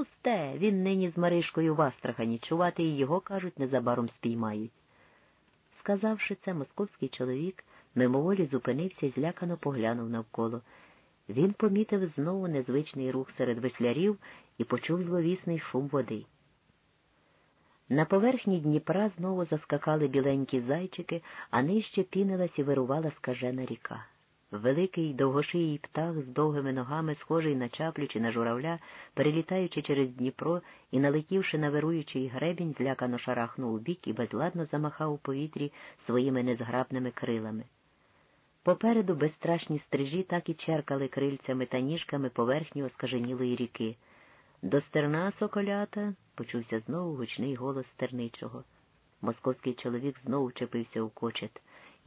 Пусте, він нині з Маришкою в Астрахані, чувати і його, кажуть, незабаром спіймають. Сказавши це, московський чоловік мимоволі зупинився і злякано поглянув навколо. Він помітив знову незвичний рух серед веслярів і почув зловісний шум води. На поверхні Дніпра знову заскакали біленькі зайчики, а нижче пінилась і вирувала скажена ріка. Великий довгошиїй птах з довгими ногами, схожий на чаплю чи на журавля, перелітаючи через Дніпро і, налетівши на вируючий гребінь, злякано шарахнув у бік і безладно замахав у повітрі своїми незграбними крилами. Попереду безстрашні стрижі так і черкали крильцями та ніжками поверхні оскаженілої ріки. До стерна соколята почувся знову гучний голос стерничого. Московський чоловік знову вчепився у кочет.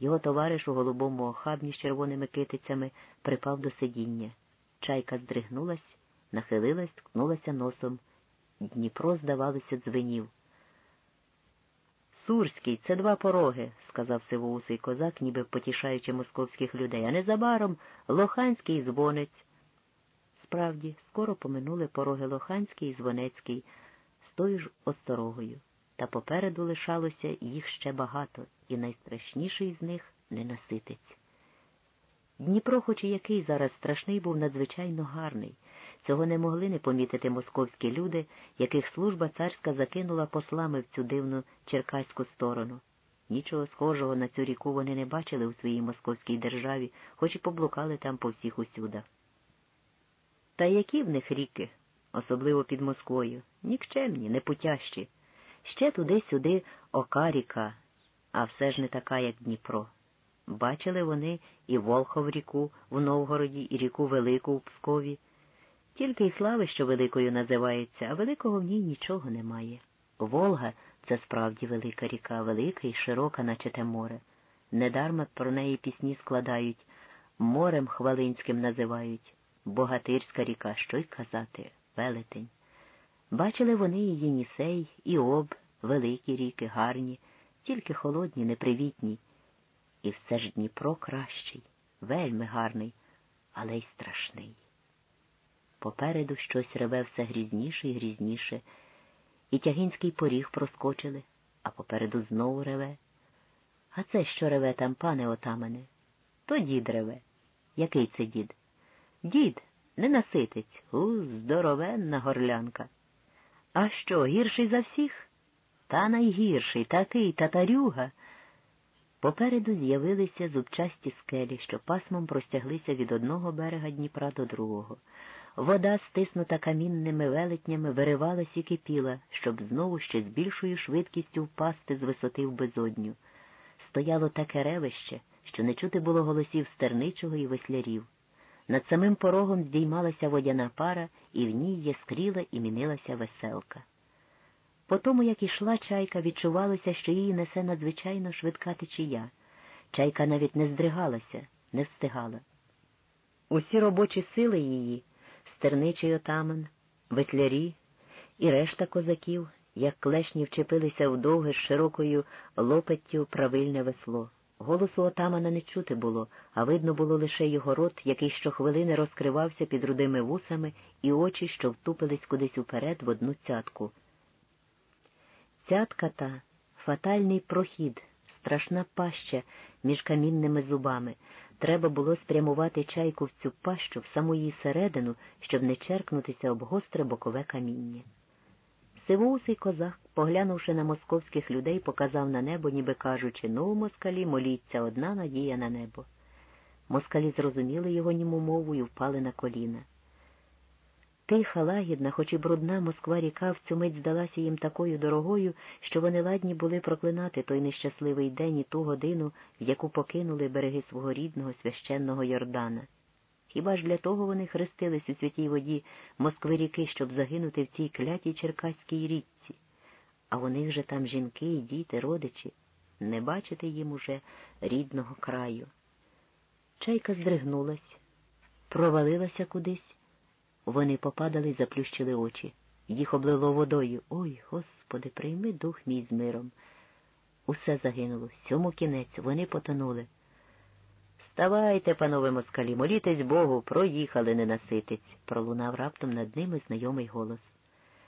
Його товариш у голубому охабні з червоними китицями припав до сидіння. Чайка здригнулась, нахилилась, ткнулася носом. Дніпро, здавалося, дзвенів. Сурський, це два пороги, сказав сивоусий козак, ніби потішаючи московських людей, а незабаром Лоханський дзвонець. Справді, скоро поминули пороги Лоханський і Звонецький з тою ж осторогою, та попереду лишалося їх ще багато, і найстрашніший з них ненаситець. Дніпро, хоч і який зараз страшний, був надзвичайно гарний. Цього не могли не помітити московські люди, яких служба царська закинула послами в цю дивну черкаську сторону. Нічого схожого на цю ріку вони не бачили у своїй московській державі, хоч і поблукали там по всіх усюдах. Та які в них ріки, особливо під Москвою, нікчемні, непутящі. Ще туди-сюди ока ріка, а все ж не така, як Дніпро. Бачили вони і Волхов ріку в Новгороді, і ріку Велику у Пскові. Тільки й слави, що великою називається, а великого в ній нічого немає. Волга це справді велика ріка, велика і широка, наче те море. Недарма про неї пісні складають, морем Хвалинським називають. Богатирська ріка, що й казати, велетень. Бачили вони і Єнісей, і Об, великі ріки, гарні, тільки холодні, непривітні. І все ж Дніпро кращий, вельми гарний, але й страшний. Попереду щось реве все грізніше і грізніше, і тягинський поріг проскочили, а попереду знову реве. А це що реве там, пане отамане? То дід реве. Який це дід? Дід, не наситець, у, здоровенна горлянка. А що, гірший за всіх? Та найгірший, такий татарюга. Попереду з'явилися зубчасті скелі, що пасмом простяглися від одного берега Дніпра до другого. Вода, стиснута камінними велетнями, виривалась і кипіла, щоб знову ще з більшою швидкістю впасти з висоти в безодню. Стояло таке ревище, що не чути було голосів стерничого і веслярів. Над самим порогом здіймалася водяна пара, і в ній яскріла і мінилася веселка. По тому, як ішла чайка, відчувалося, що її несе надзвичайно швидка течія. Чайка навіть не здригалася, не встигала. Усі робочі сили її, стерничий отаман, ветлярі і решта козаків, як клешні вчепилися в довге з широкою лопаттю правильне весло. Голосу отамана не чути було, а видно було лише його рот, який щохвилини розкривався під рудими вусами, і очі, що втупились кудись уперед в одну цятку. Цятка та фатальний прохід, страшна паща між камінними зубами. Треба було спрямувати чайку в цю пащу в саму її середину, щоб не черкнутися об гостре бокове каміння. Сивоусий козак, поглянувши на московських людей, показав на небо, ніби кажучи, ну, москалі, моліться, одна надія на небо. Москалі зрозуміли його німу мову і впали на коліна. Тиха, лагідна, хоч і брудна Москва ріка в цю мить здалася їм такою дорогою, що вони ладні були проклинати той нещасливий день і ту годину, в яку покинули береги свого рідного священного Йордана. Хіба ж для того вони хрестились у святій воді Москви ріки, щоб загинути в цій клятій черкаській річці? А у них же там жінки і діти, родичі, не бачити їм уже рідного краю. Чайка здригнулась, провалилася кудись. Вони попадали й заплющили очі. Їх облило водою. Ой, Господи, прийми дух мій з миром. Усе загинуло, сьому кінець, вони потонули. Ставайте, панове москалі, молітесь Богу, проїхали ненаситець, пролунав раптом над ними знайомий голос.